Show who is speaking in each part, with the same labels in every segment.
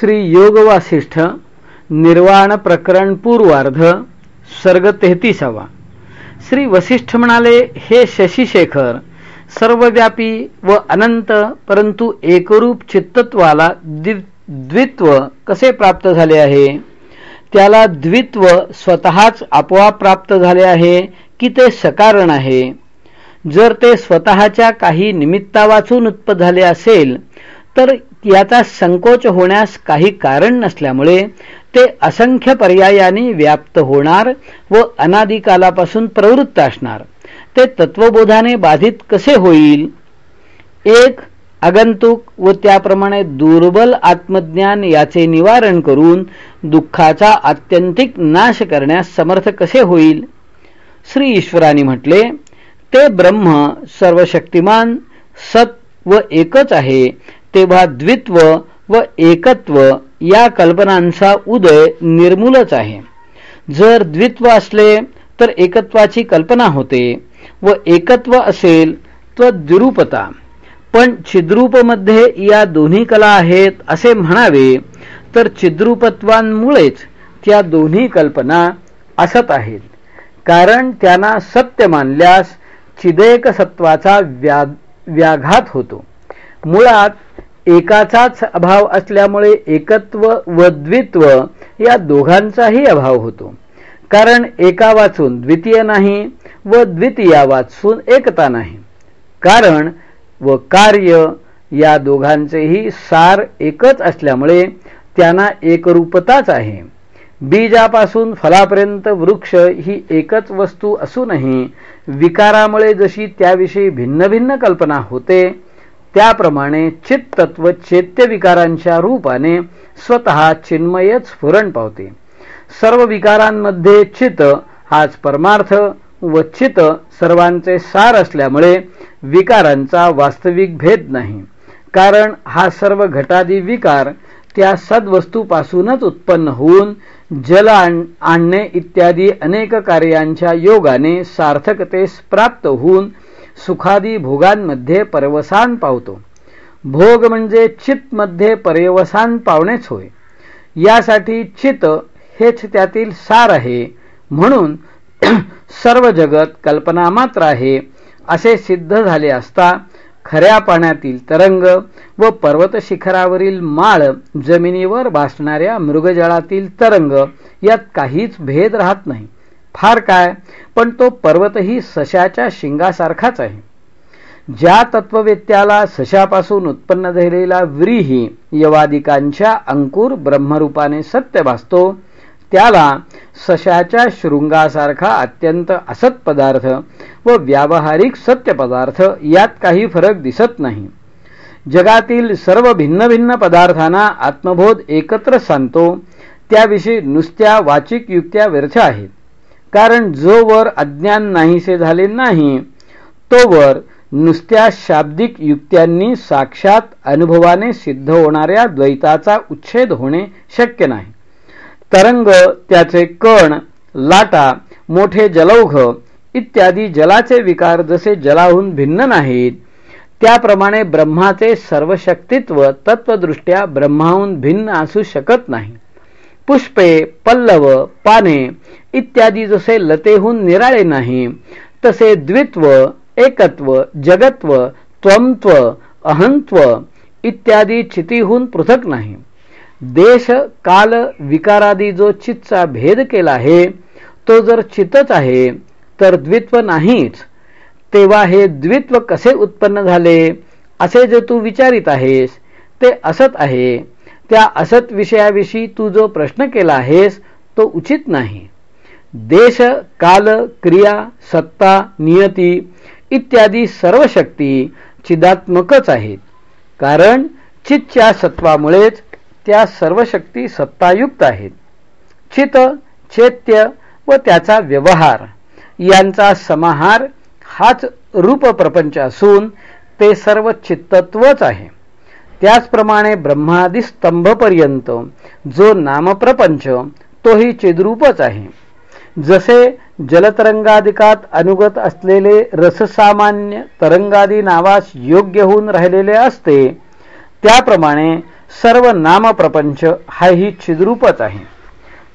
Speaker 1: श्री योग वासिष्ठ निर्वाण प्रकरण पूर्वार्ध सर्ग तेहतीसावा. श्री वसिष्ठ म्हणाले हे शशिशेखर सर्वव्यापी व अनंत परंतु एकरूप चित्तत्वाला द्वित्व कसे प्राप्त झाले आहे? त्याला द्वित्व स्वतःच आपोआप प्राप्त झाले आहे की ते सकारण आहे? जर ते स्वतःच्या काही निमित्ता वाचून उत्पन्न झाले असेल तर याचा संकोच होण्यास काही कारण नसल्यामुळे ते असंख्य पर्यायाने व्याप्त होणार व अनादिकालापासून प्रवृत्त असणार. ते तत्वबोधाने बाधित कसे होईल? एक आगंतुक व त्याप्रमाणे दुर्बल आत्मज्ञान याचे निवारण करून दुःखाचा आत्यंतिक नाश करण्यास समर्थ कसे होईल? श्री ईश्वराने म्हटले ते ब्रह्म सर्वशक्तिमान सत व एकच आहे. तेव्हा द्वित्व व एकत्व या कल्पनांचा उदय निर्मूलच आहे. जर द्वित्व असले तर एकत्वाची कल्पना होते व एकत्व असेल तर द्विरूपता. पण छिद्रूपमध्ये या दोन्ही कला आहेत असे म्हणावे तर छिद्रूपत्वांमुळेच त्या दोन्ही कल्पना असत आहेत. कारण त्यांना सत्य मानल्यास चिदेक सत्वाचा व्या व्याघात होतो. मुळात एकाचाच अभाव असल्यामुळे एकत्व व द्वित्व या दोघांचाही अभाव होतो. कारण एका वाचून द्वितीय नाही व द्वितीया वाचून एकता नाही. कारण व कार्य या दोघांचेही सार एकच असल्यामुळे त्यांना एकरूपताच आहे. बीजापासून फलापर्यंत वृक्ष ही एकच वस्तू असूनही विकारामुळे जशी त्याविषयी भिन्न भिन्न कल्पना होते त्याप्रमाणे चित्तत्व चैत्य विकारांच्या रूपाने स्वतः चिन्मयच स्फुरण पावते. सर्व विकारांमध्ये चित हाच परमार्थ व चित सर्वांचे सार असल्यामुळे विकारांचा वास्तविक भेद नाही. कारण हा सर्व घटादी विकार त्या सद्वस्तूपासूनच उत्पन्न होऊन जल आणणे इत्यादी अनेक कार्यांच्या योगाने सार्थकतेस प्राप्त होऊन सुखादी भोगांमध्ये परवसान पावतो. भोग म्हणजे चितमध्ये पर्यवसान पावणेच होय. यासाठी चित हेच त्यातील सार आहे. म्हणून सर्व जगत कल्पना मात्र आहे. असे सिद्ध झाले असता खऱ्या पाण्यातील तरंग व पर्वत शिखरावरील माळ जमिनीवर भासणाऱ्या मृगजळातील तरंग यात काहीच भेद राहत नाही. फार काय पण तो पर्वतही सशाच्या शिंगासारखाच आहे. ज्या तत्ववेत्याला सशापासून उत्पन्न झालेला व्रीही यवादिकांच्या अंकुर ब्रह्मरूपाने सत्य भासतो त्याला सशाच्या शृंगासारखा अत्यंत असत पदार्थ व व्यावहारिक सत्य पदार्थ यात काही फरक दिसत नाही. जगातील सर्व भिन्न भिन्न पदार्थांना आत्मबोध एकत्र सांगतो त्याविषयी नुसत्या वाचिक युक्त्या व्यर्थ आहेत. कारण जो वर अज्ञान नाहीसे झाले नाही तो वर नुसत्या शाब्दिक युक्त्यांनी साक्षात अनुभवाने सिद्ध होणाऱ्या द्वैताचा उच्छेद होणे शक्य नाही. तरंग त्याचे कण लाटा मोठे जलौघ इत्यादी जलाचे विकार जसे जलाहून भिन्न नाहीत त्याप्रमाणे ब्रह्माचे सर्वशक्तित्व तत्वदृष्ट्या ब्रह्माहून भिन्न असू शकत नाही. पुष्पे पल्लव पाने इत्यादी जसे लतेहून निराळे नाही तसे द्वित्व एकत्व जगत्व त्वमत्व अहंत्व इत्यादी चितीहून पृथक नाही. देश काल विकारादी जो चितचा भेद केला आहे तो जर चितच आहे तर द्वित्व नाहीच. तेव्हा हे द्वित्व कसे उत्पन्न झाले असे जे तू विचारित आहेस ते असत आहे. त्या असत विषयाविषयी तू जो प्रश्न केला आहेस तो उचित नाही. देश काल क्रिया सत्ता नियती इत्यादी सर्व शक्ती चिदात्मकच आहेत. कारण चितच्या सत्वामुळेच त्या सर्व शक्ती सत्तायुक्त आहेत. चित चैत्य व त्याचा व्यवहार यांचा समाहार हाच रूप प्रपंच असून ते सर्व चित्तत्वच आहे. त्याचप्रमाणे ब्रह्मादी स्तंभपर्यंत जो नामप्रपंच तोही चिद्रूपच आहे. जसे जलतरंगादिकात अनुगत असलेले रससामान्य तरंगादी नावास योग्य होऊन राहिलेले असते त्याप्रमाणे सर्व नामप्रपंच हा ही छिद्रूपच आहे.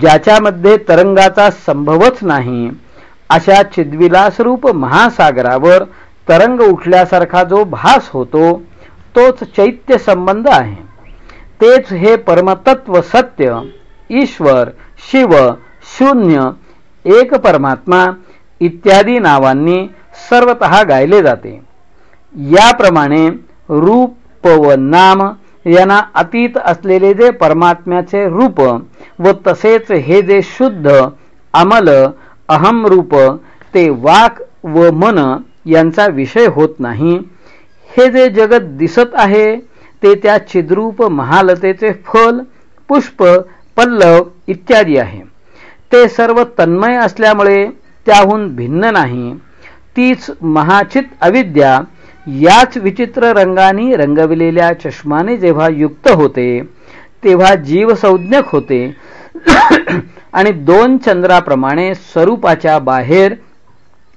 Speaker 1: ज्याच्यामध्ये तरंगाचा संभवच नाही अशा छिद्विलासरूप महासागरावर तरंग उठल्यासारखा जो भास होतो तोच चैत्य संबंध आहे. तेच हे परमतत्व सत्य ईश्वर शिव शून्य एक परमात्मा इत्यादी नावांनी सर्वत गायले जाते. याप्रमाणे रूप व नाम यांना अतीत असलेले जे परमात्म्याचे रूप व तसेच हे जे शुद्ध अमल अहम रूप ते वाक व मन यांचा विषय होत नाही हे जे जगत दिसत आहे ते त्या छिद्रूप महालतेचे फल पुष्प पल्लव इत्यादी आहे. ते सर्व तन्मय असल्यामुळे त्याहून भिन्न नाही. तीच महाचित अविद्या याच विचित्र रंगाने रंगविलेल्या चष्माने जेव्हा युक्त होते तेव्हा जीवसंज्ञक होते. आणि दोन चंद्राप्रमाणे स्वरूपाच्या बाहेर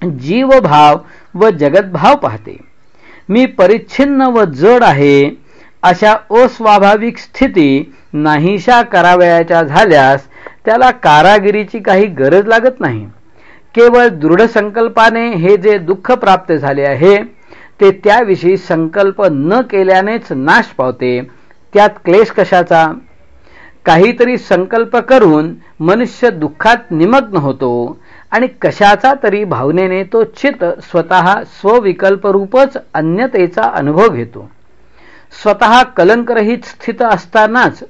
Speaker 1: जीवभाव व जगद्भाव पाहते. मी परिच्छिन्न व जड आहे अशा अस्वाभाविक स्थिती नाहीशा करावयाच्या झाल्यास त्याला कारागिरीची काही गरज लागत नाही. केवळ दृढ संकल्पाने हे जे दुःख प्राप्त झाले आहे ते त्याविषयी संकल्प न केल्यानेच नाश पावते. त्यात क्लेश कशाचा? काहीतरी संकल्प करून मनुष्य दुःखात निमग्न होतो. आणि कशाचा तरी भावनेने तो चित स्वतः स्वविकल्परूपच अन्यतेचा अनुभव घेतो. स्वतः कलंकरहित स्थित असतानाच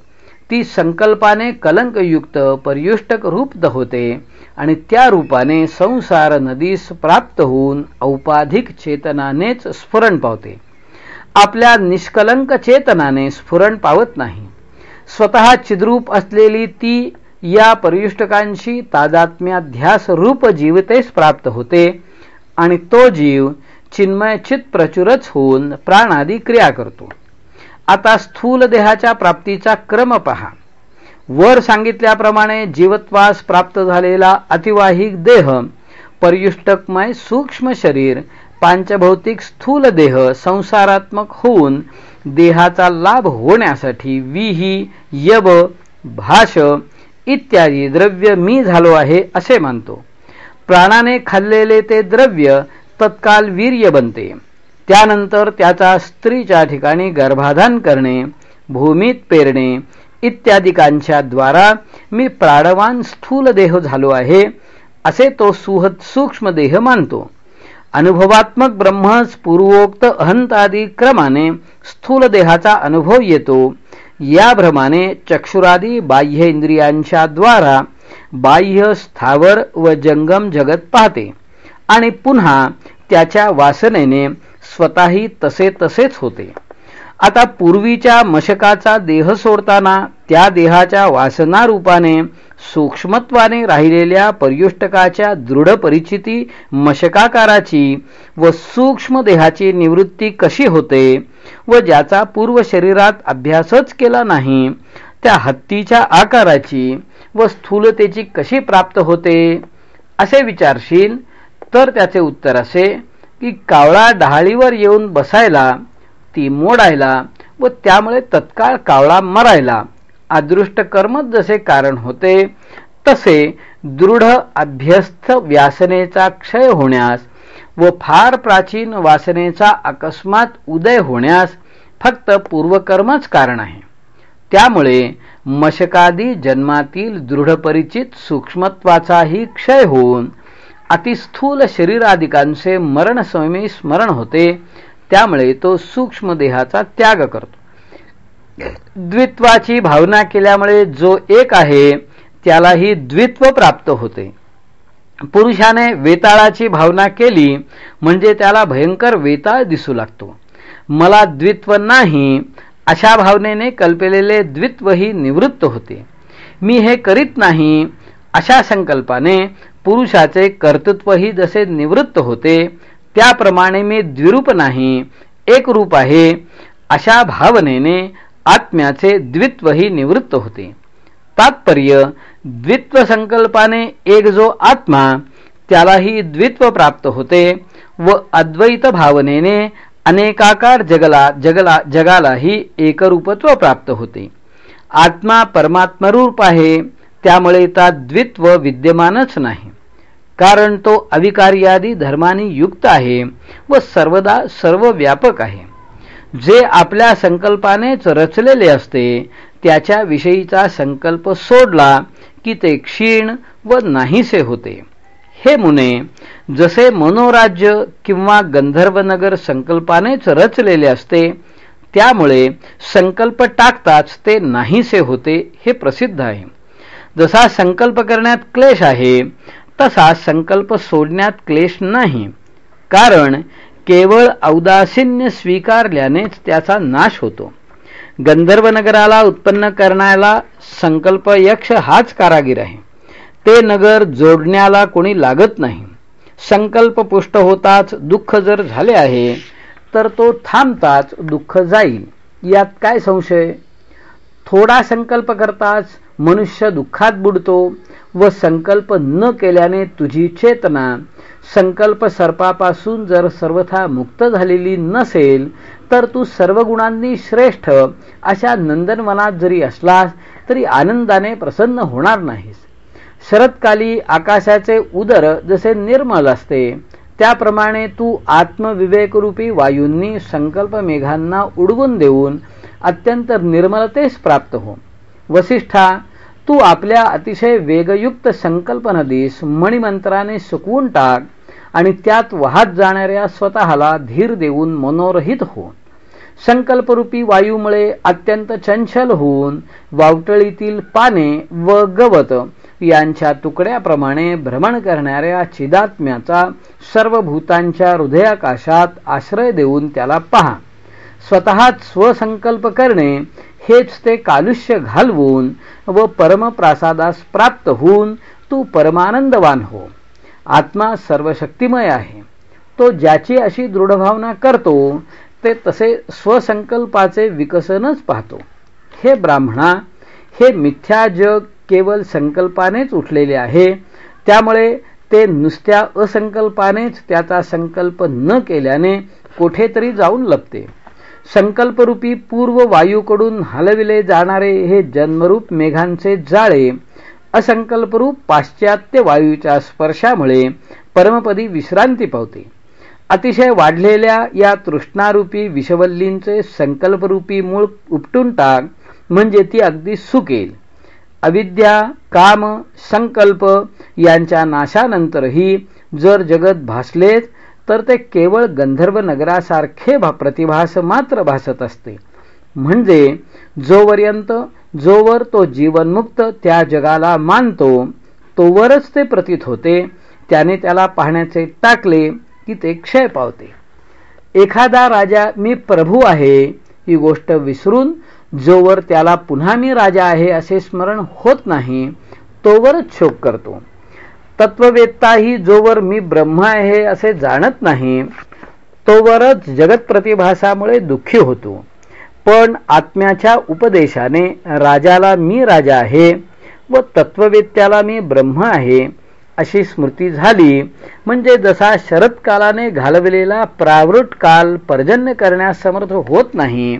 Speaker 1: ती संकल्पाने कलंकयुक्त पर्युष्टक रूप होते आणि त्या रूपाने संसार नदीस प्राप्त होऊन औपाधिक चेतनानेच स्फुरण पावते. आपल्या निष्कलंक चेतनाने स्फुरण पावत नाही. स्वतः चिद्रूप असलेली ती या पर्युष्टकांशी तादात्म्याध्यास रूप जीवतेस प्राप्त होते आणि तो जीव चिन्मय चित प्रचुरच होऊन प्राणादी क्रिया करतो. आता स्थूल देहाच्या प्राप्तीचा क्रम पहा. वर सांगितल्याप्रमाणे जीवत्वास प्राप्त झालेला अतिवाहिक देह पर्युष्टकमय सूक्ष्म शरीर पांचभौतिक स्थूल देह संसारात्मक होऊन देहाचा लाभ होण्यासाठी विही यव भाष इत्यादी द्रव्य मी झालो आहे असे मानतो. प्राणाने खाल्लेले ते द्रव्य तत्काल वीर्य बनते. त्यानंतर त्याचा स्त्रीच्या ठिकाणी गर्भाधान करणे भूमीत पेरणे इत्यादिकांच्या द्वारा मी प्राणवान स्थूल देह झालो आहे असे तो सुहद सूक्ष्म देह मानतो. अनुभवात्मक ब्रह्मच पूर्वोक्त अहंतादी क्रमाने स्थूल देहाचा अनुभव येतो या भ्रमाने चक्षुरादी बाह्य इंद्रियांच्या द्वारा बाह्य स्थावर व जंगम जगत पाहते आणि पुन्हा त्याच्या वासनेने स्वतःही तसे तसेच होते. आता पूर्वीच्या मशकाचा देह सोडताना त्या देहाच्या वासना रूपाने सूक्ष्मत्वाने राहिलेल्या पर्युष्टकाच्या दृढ परिचिती मशकाकाराची व सूक्ष्म देहाची निवृत्ती कशी होते व ज्याचा पूर्व शरीरात अभ्यासच केला नाही त्या हत्तीच्या आकाराची व स्थूलतेची कशी प्राप्त होते? असे विचारशील तर त्याचे उत्तर असे की कावळा डहाळीवर येऊन बसायला ती मोडायला व त्यामुळे तत्काळ कावळा मरायला. अदृष्ट कर्मच जसे कारण होते तसे दृढ अभ्यस्थ व्यासनेचा क्षय होण्यास व फार प्राचीन वासनेचा अकस्मात उदय होण्यास फक्त पूर्वकर्मच कारण आहे. त्यामुळे मशकादी जन्मातील दृढपरिचित सूक्ष्मत्वाचाही क्षय होऊन अतिस्थूल शरीराधिकांचे मरणसमयी स्मरण होते त्यामुळे तो सूक्ष्म देहाचा त्याग करतो. द्वित्वाची भावना केल्यामुळे जो एक आहे त्यालाही द्वित्व प्राप्त होते. पुरुषाने वेताळाची भावना केली म्हणजे त्याला भयंकर वेताळ दिसू लागतो. मला द्वित्व नाही अशा भावनेने कल्पलेले द्वित्वही निवृत्त होते. मी हे करीत नाही अशा संकल्पाने पुरुषाचे कर्तृत्वही जसे निवृत्त होते त्याप्रमाणे मी द्विरूप नाही एक रूप आहे अशा भावनेने आत्म्याचे द्वित्वही निवृत्त होते. तात्पर्य द्वित्व संकल्पाने एक जो आत्मा त्यालाही द्वित्व प्राप्त होते व अद्वैत भावनेने अनेकाकार जगला जगला जगालाही एकरूपत्व प्राप्त होते. आत्मा परमात्मरूप आहे त्यामुळे त्यात द्वित्व विद्यमानच नाही. कारण तो अविकार्यादी धर्मानी युक्त आहे व सर्वदा सर्व व्यापक आहे. जे आपल्या संकल्पानेच रचलेले असते त्याच्या विषयीचा संकल्प सोडला की ते क्षीण व नाहीसे होते. हे मुने जसे मनोराज्य किंवा गंधर्वनगर संकल्पानेच रचलेले असते त्यामुळे संकल्प टाकताच ते नाहीसे होते हे प्रसिद्ध आहे. जसा संकल्प करण्यात क्लेश आहे तसा संकल्प सोडण्यात क्लेश नाही. कारण केवळ औदासीन्य स्वीकारल्यानेच त्याचा नाश होतो. गंधर्वनगराला उत्पन्न करण्याला संकल्प यक्ष हाच कारागीर आहे. ते नगर जोडण्याला कोणी लागत नाही. संकल्प पुष्ट होताच दुःख जर झाले आहे तर तो थांबताच दुःख जाईल. यात काय संशय? थोडा संकल्प करताच मनुष्य दुःखात बुडतो व संकल्प न केल्याने तुझी चेतना संकल्प सर्पापासून जर सर्वथा मुक्त झालेली नसेल तर तू सर्व गुणांनी श्रेष्ठ अशा नंदनवनात जरी असलास तरी आनंदाने प्रसन्न होणार नाहीस. शरदकाली आकाशाचे उदर जसे निर्मल असते त्याप्रमाणे तू आत्मविवेकरूपी वायूंनी संकल्प मेघांना उडवून देऊन अत्यंत निर्मलतेस प्राप्त हो. वसिष्ठा तू आपल्या अतिशय वेगयुक्त संकल्प नदीस मणिमंत्राने सुकवून टाक आणि त्यात वाहत जाणाऱ्या स्वतःला धीर देऊन मनोरहित होऊन. संकल्परूपी वायूमुळे अत्यंत चंचल होऊन वावटळीतील पाने व गवत यांच्या तुकड्याप्रमाणे भ्रमण करणाऱ्या चिदात्म्याचा सर्व भूतांच्या हृदयाकाशात आश्रय देऊन त्याला पहा. स्वतःच स्वसंकल्प करणे हेच ते कालुष्य घालवून व परमप्रासादास प्राप्त होऊन तू परमानंदवान हो. आत्मा सर्वशक्तिमय आहे. तो ज्याची अशी दृढभावना करतो ते तसे स्वसंकल्पाचे विकसनच पाहतो. हे ब्राह्मणा हे मिथ्या जग केवळ संकल्पानेच उठलेले आहे त्यामुळे ते नुसत्या असंकल्पानेच त्याचा संकल्प न केल्याने कोठेतरी जाऊन लपते. संकल्परूपी पूर्व वायूकडून हलविले जाणारे हे जन्मरूप मेघांचे जाळे असंकल्परूप पाश्चात्य वायूच्या स्पर्शामुळे परमपदी विश्रांती पावते. अतिशय वाढलेल्या या तृष्णारूपी विषवल्लींचे संकल्परूपी मूळ उपटून टाक म्हणजे ती अगदी सुकेल. अविद्या काम संकल्प यांच्या नाशानंतरही जर जगत भासलेच तर ते केवळ गंधर्व नगरासारखे भा प्रतिभास मात्र भासत असते. म्हणजे जोपर्यंत जोवर तो जीवनमुक्त त्या जगाला मानतो तोवरच ते प्रतीत होते त्याने त्याला पाहण्याचे टाकले की ते क्षय पावते. एखादा राजा मी प्रभू आहे ही गोष्ट विसरून जोवर त्याला पुन्हा मी राजा आहे असे स्मरण होत नाही तोवरच शोक करतो. तत्ववेत्ताही जोवर मी ब्रह्म आहे असे जाणत नाही तोवरच जगत प्रतिभासामुळे दुःखी होतो. पण आत्म्याच्या उपदेशाने राजाला मी राजा आहे व तत्ववेत्याला मी ब्रह्म आहे अशी स्मृती झाली. म्हणजे जसा शरदकालाने घालवलेला प्रावृत काल पर्जन्य करण्यास समर्थ होत नाही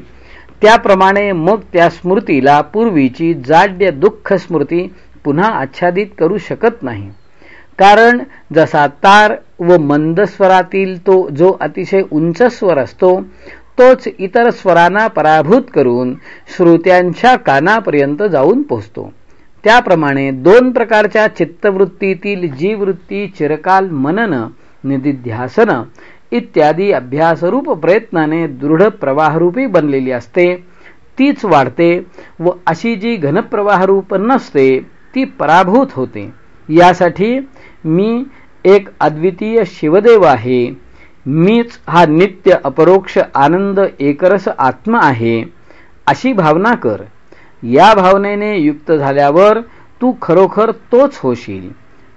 Speaker 1: त्याप्रमाणे मग त्या स्मृतीला पूर्वीची जाड्य दुःख स्मृती पुन्हा आच्छादित करू शकत नाही. कारण जसा तार व मंद स्वरातील तो जो अतिशय उंच स्वर असतो तोच इतर स्वरांना पराभूत करून श्रोत्यांच्या कानापर्यंत जाऊन पोचतो त्याप्रमाणे दोन प्रकारच्या चित्तवृत्तीतील जी वृत्ती चिरकाल मनन निधिध्यासन इत्यादी अभ्यासरूप प्रयत्नाने दृढ प्रवाहरूपी बनलेली असते. तीच वाढते व अशी जी घनप्रवाहरूप नसते ती पराभूत होते. यासाठी मी एक अद्वितीय शिवदेव आहे. मीच हा नित्य अपरोक्ष आनंद एकरस आत्मा आहे. अशी भावना कर. या भावनेने युक्त झाल्यावर तू खरोखर तोच होशील.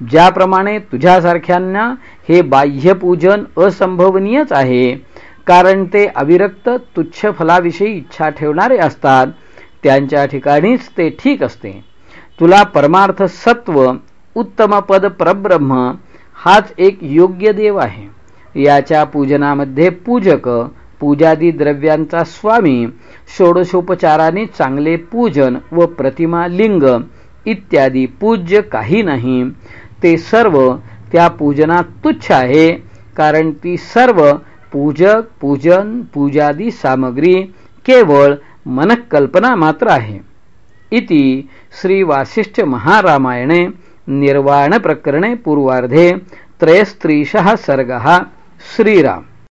Speaker 1: ज्याप्रमाणे तुझ्यासारख्यांना हे बाह्यपूजन असंभवनीयच आहे. कारण ते अविरक्त तुच्छ फलाविषयी इच्छा ठेवणारे असतात. त्यांच्या ठिकाणीच ते ठीक असते. तुला परमार्थ सत्व उत्तम पद परब्रह्म हाच एक योग्य देव आहे. याच्या पूजनामध्ये पूजक पूजादी द्रव्यांचा स्वामी षोडशोपचाराने चांगले पूजन व प्रतिमा लिंग इत्यादी पूज्य काही नाही. ते सर्व त्या पूजनात तुच्छ आहे कारण ती सर्व पूजक पूजन पूजादी सामग्री केवळ मनकल्पना मात्र आहे. इति श्री वासिष्ठ महारामायणे निर्वाण प्रकरणे पूर्वार्धे त्रयस्त्रीशः सर्गः श्रीराम।